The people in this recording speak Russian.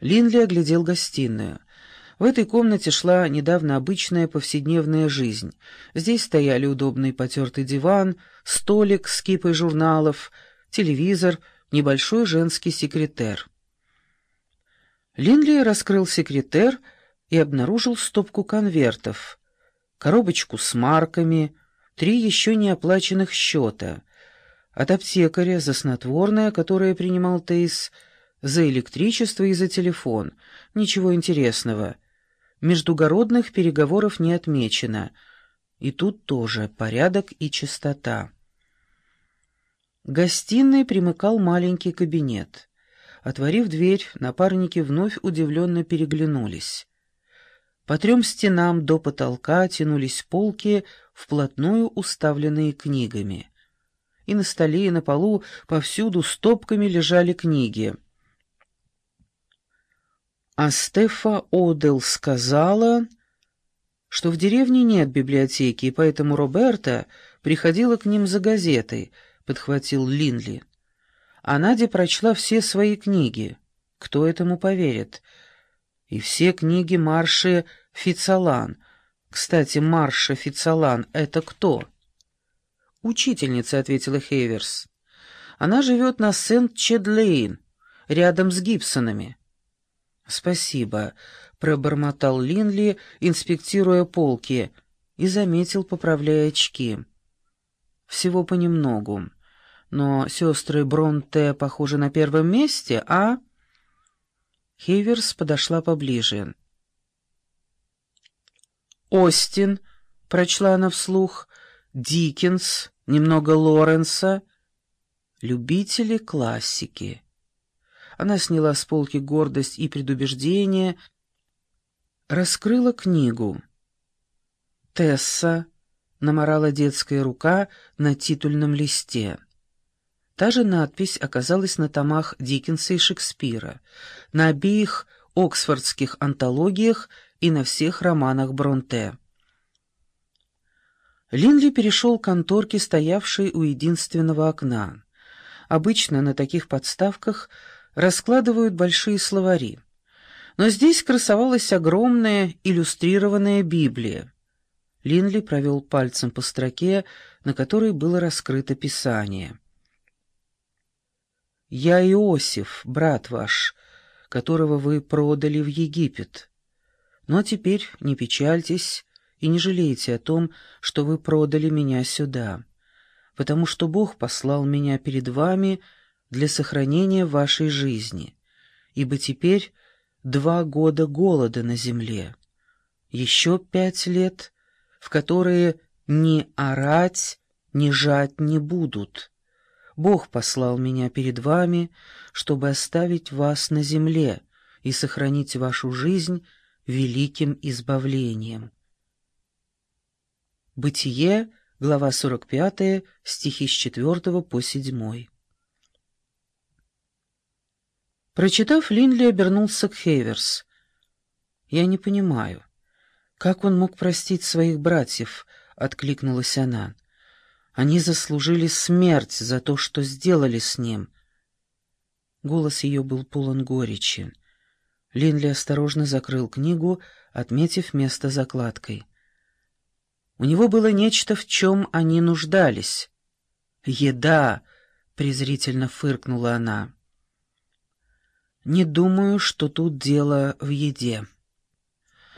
Линли оглядел гостиную. В этой комнате шла недавно обычная повседневная жизнь. Здесь стояли удобный потертый диван, столик с кипой журналов, телевизор, небольшой женский секретер. Линли раскрыл секретер и обнаружил стопку конвертов, коробочку с марками, три еще не оплаченных счета. От аптекаря за снотворное, которое принимал Тейс, за электричество и за телефон. Ничего интересного. Междугородных переговоров не отмечено. И тут тоже порядок и чистота. Гостиной примыкал маленький кабинет. Отворив дверь, напарники вновь удивленно переглянулись. По трем стенам до потолка тянулись полки, вплотную уставленные книгами. И на столе, и на полу повсюду стопками лежали книги — а Стефа Одел сказала, что в деревне нет библиотеки, и поэтому Роберта приходила к ним за газетой, подхватил Линли. А Надя прочла все свои книги. Кто этому поверит? И все книги Марши Фицалан. Кстати, Марша Фицалан — это кто? «Учительница», — ответила Хейверс. «Она живет на Сент-Чедлейн, рядом с Гибсонами». «Спасибо», — пробормотал Линли, инспектируя полки, и заметил, поправляя очки. «Всего понемногу. Но сестры Бронте похожи на первом месте, а...» Хейверс подошла поближе. «Остин», — прочла она вслух, — «Диккенс, немного Лоренса». «Любители классики». Она сняла с полки гордость и предубеждение, раскрыла книгу. «Тесса», — наморала детская рука на титульном листе. Та же надпись оказалась на томах Диккенса и Шекспира, на обеих оксфордских антологиях и на всех романах Бронте. Линли перешел к конторке, стоявшей у единственного окна. Обычно на таких подставках — раскладывают большие словари. Но здесь красовалась огромная иллюстрированная Библия. Линли провел пальцем по строке, на которой было раскрыто Писание. «Я Иосиф, брат ваш, которого вы продали в Египет. Но теперь не печальтесь и не жалейте о том, что вы продали меня сюда, потому что Бог послал меня перед вами — для сохранения вашей жизни, ибо теперь два года голода на земле, еще пять лет, в которые ни орать, ни жать не будут. Бог послал меня перед вами, чтобы оставить вас на земле и сохранить вашу жизнь великим избавлением. Бытие, глава 45, стихи с 4 по 7. Прочитав, Линли обернулся к Хейверс. «Я не понимаю, как он мог простить своих братьев?» — откликнулась она. «Они заслужили смерть за то, что сделали с ним». Голос ее был полон горечи. Линли осторожно закрыл книгу, отметив место закладкой. У него было нечто, в чем они нуждались. «Еда!» — презрительно фыркнула она. Не думаю, что тут дело в еде.